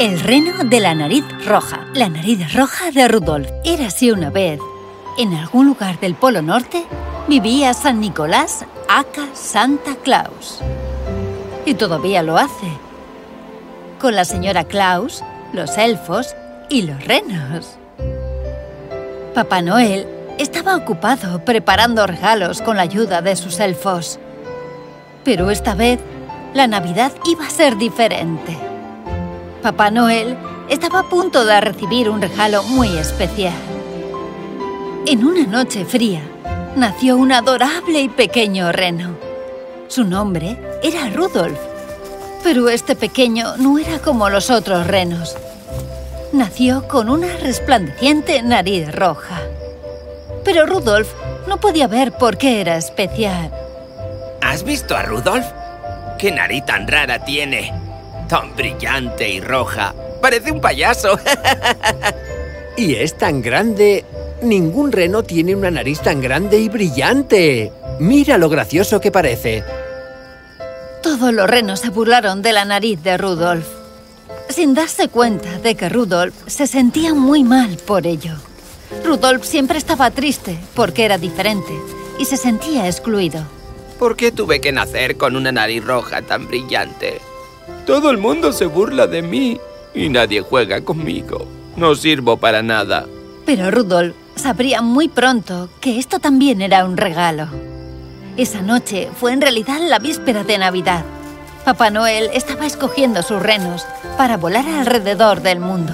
El reno de la nariz roja. La nariz roja de Rudolf. Era así una vez. En algún lugar del Polo Norte vivía San Nicolás, acá Santa Claus. Y todavía lo hace. Con la señora Claus, los elfos y los renos. Papá Noel estaba ocupado preparando regalos con la ayuda de sus elfos. Pero esta vez, la Navidad iba a ser diferente. Papá Noel estaba a punto de recibir un regalo muy especial. En una noche fría, nació un adorable y pequeño reno. Su nombre era Rudolf. Pero este pequeño no era como los otros renos. Nació con una resplandeciente nariz roja. Pero Rudolf no podía ver por qué era especial. ¿Has visto a Rudolf? ¡Qué nariz tan rara tiene! Tan brillante y roja. Parece un payaso. y es tan grande. Ningún reno tiene una nariz tan grande y brillante. Mira lo gracioso que parece. Todos los renos se burlaron de la nariz de Rudolf, sin darse cuenta de que Rudolf se sentía muy mal por ello. Rudolf siempre estaba triste porque era diferente y se sentía excluido. ¿Por qué tuve que nacer con una nariz roja tan brillante? Todo el mundo se burla de mí y nadie juega conmigo. No sirvo para nada. Pero Rudolf sabría muy pronto que esto también era un regalo. Esa noche fue en realidad la víspera de Navidad. Papá Noel estaba escogiendo sus renos para volar alrededor del mundo.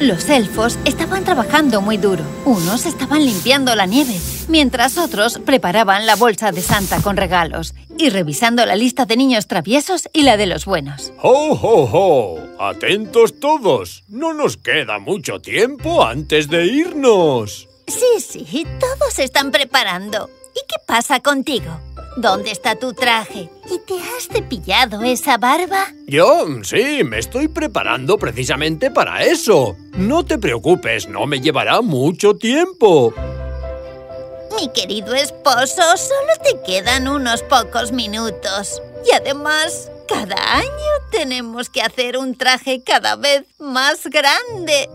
Los elfos estaban trabajando muy duro. Unos estaban limpiando la nieve, mientras otros preparaban la bolsa de Santa con regalos y revisando la lista de niños traviesos y la de los buenos. ¡Ho, ho, ho! ¡Atentos todos! No nos queda mucho tiempo antes de irnos. Sí, sí, todos se están preparando. ¿Y qué pasa contigo? ¿Dónde está tu traje? ¿Y te has cepillado esa barba? Yo, sí, me estoy preparando precisamente para eso. No te preocupes, no me llevará mucho tiempo. Mi querido esposo, solo te quedan unos pocos minutos. Y además, cada año tenemos que hacer un traje cada vez más grande.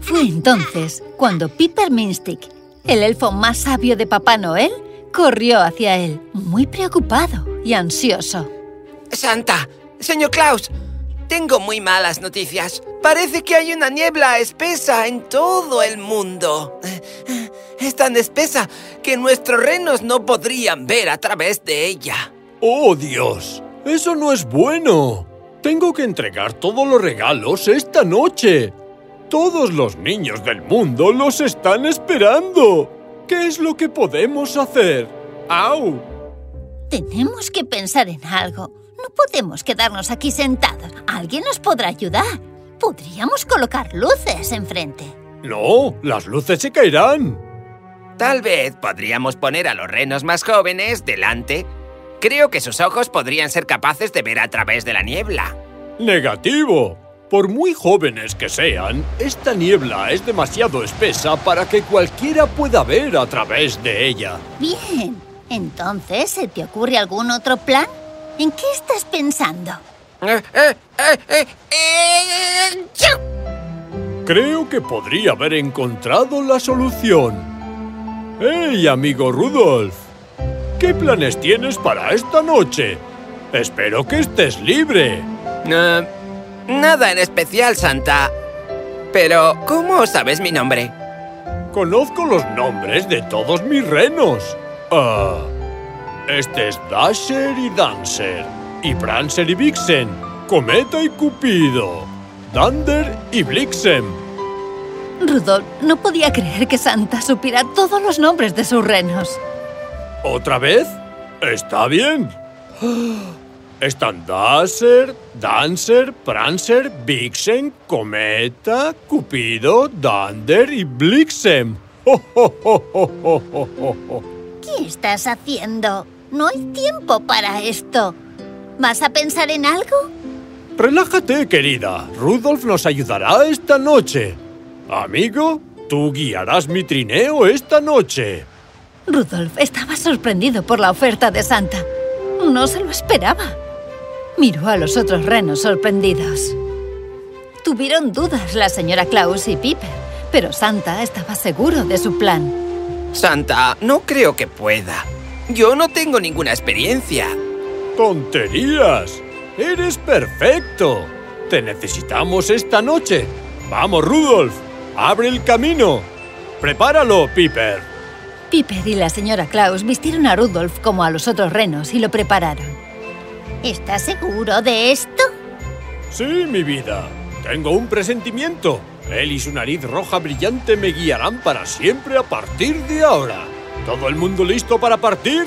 Fue entonces cuando Piper Minstick, el elfo más sabio de Papá Noel, corrió hacia él, muy preocupado y ansioso. ¡Santa! ¡Señor Klaus! Tengo muy malas noticias. Parece que hay una niebla espesa en todo el mundo. Es tan espesa que nuestros renos no podrían ver a través de ella. ¡Oh, Dios! ¡Eso no es bueno! Tengo que entregar todos los regalos esta noche. Todos los niños del mundo los están esperando. ¿Qué es lo que podemos hacer? ¡Au! Tenemos que pensar en algo. No podemos quedarnos aquí sentados. Alguien nos podrá ayudar. Podríamos colocar luces enfrente. No, las luces se caerán. Tal vez podríamos poner a los renos más jóvenes delante. Creo que sus ojos podrían ser capaces de ver a través de la niebla. Negativo. Por muy jóvenes que sean, esta niebla es demasiado espesa para que cualquiera pueda ver a través de ella. Bien. Entonces, ¿se te ocurre algún otro plan? ¿En qué estás pensando? Creo que podría haber encontrado la solución. ¡Hey, amigo Rudolf! ¿Qué planes tienes para esta noche? Espero que estés libre. Uh, nada en especial, Santa. Pero, ¿cómo sabes mi nombre? Conozco los nombres de todos mis renos. Ah... Este es Dasher y Dancer, y Prancer y Vixen, Cometa y Cupido, Dunder y Blixen. Rudolf no podía creer que Santa supiera todos los nombres de sus renos. ¿Otra vez? Está bien. Están Dasher, Dancer, Prancer, Vixen, Cometa, Cupido, Dunder y Blixen. ¿Qué estás haciendo? No hay tiempo para esto. ¿Vas a pensar en algo? Relájate, querida. Rudolf nos ayudará esta noche. Amigo, tú guiarás mi trineo esta noche. Rudolf estaba sorprendido por la oferta de Santa. No se lo esperaba. Miró a los otros renos sorprendidos. Tuvieron dudas la señora Klaus y Piper, pero Santa estaba seguro de su plan. Santa, no creo que pueda. Yo no tengo ninguna experiencia. ¡Tonterías! ¡Eres perfecto! Te necesitamos esta noche. ¡Vamos, Rudolf! ¡Abre el camino! ¡Prepáralo, Piper! Piper y la señora Klaus vistieron a Rudolf como a los otros renos y lo prepararon. ¿Estás seguro de esto? Sí, mi vida. Tengo un presentimiento. Él y su nariz roja brillante me guiarán para siempre a partir de ahora. ¿Todo el mundo listo para partir?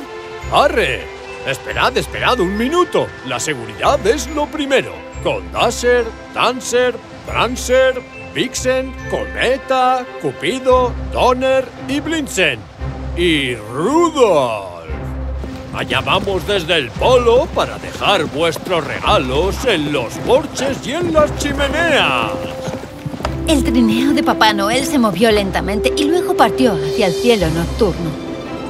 ¡Arre! Esperad, esperad un minuto. La seguridad es lo primero. Con Dasher, Dancer, Prancer, Vixen, Cometa, Cupido, Donner y Blintzen. Y Rudolf. Allá vamos desde el polo para dejar vuestros regalos en los porches y en las chimeneas. El trineo de Papá Noel se movió lentamente y luego partió hacia el cielo nocturno.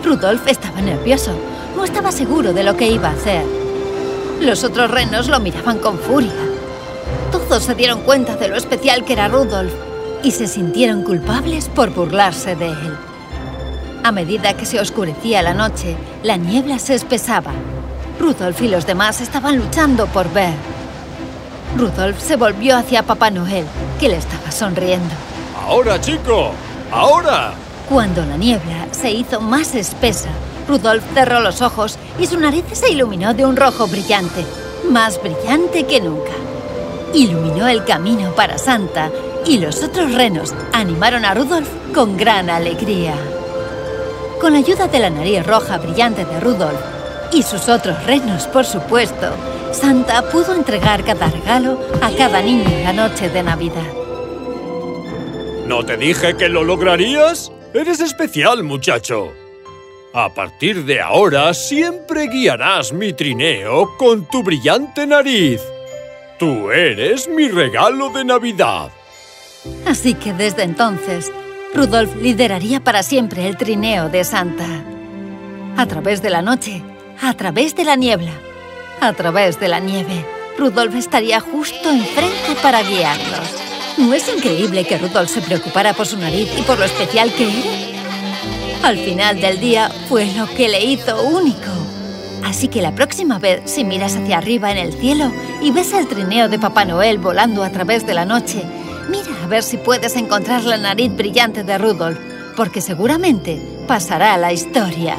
Rudolf estaba nervioso. No estaba seguro de lo que iba a hacer. Los otros renos lo miraban con furia. Todos se dieron cuenta de lo especial que era Rudolf y se sintieron culpables por burlarse de él. A medida que se oscurecía la noche, la niebla se espesaba. Rudolf y los demás estaban luchando por ver. Rudolf se volvió hacia Papá Noel, que le estaba sonriendo. ¡Ahora, chico! ¡Ahora! Cuando la niebla se hizo más espesa, Rudolf cerró los ojos y su nariz se iluminó de un rojo brillante, más brillante que nunca. Iluminó el camino para Santa y los otros renos animaron a Rudolf con gran alegría. Con la ayuda de la nariz roja brillante de Rudolf y sus otros renos, por supuesto, Santa pudo entregar cada regalo a cada niño en la noche de Navidad. ¿No te dije que lo lograrías? Eres especial, muchacho. A partir de ahora siempre guiarás mi trineo con tu brillante nariz. Tú eres mi regalo de Navidad. Así que desde entonces, Rudolf lideraría para siempre el trineo de Santa. A través de la noche, a través de la niebla, a través de la nieve, Rudolf estaría justo enfrente para guiarlos. ¿No es increíble que Rudolf se preocupara por su nariz y por lo especial que era? Al final del día fue lo que le hizo único. Así que la próxima vez, si miras hacia arriba en el cielo y ves el trineo de Papá Noel volando a través de la noche, mira a ver si puedes encontrar la nariz brillante de Rudolf, porque seguramente pasará a la historia.